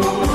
know.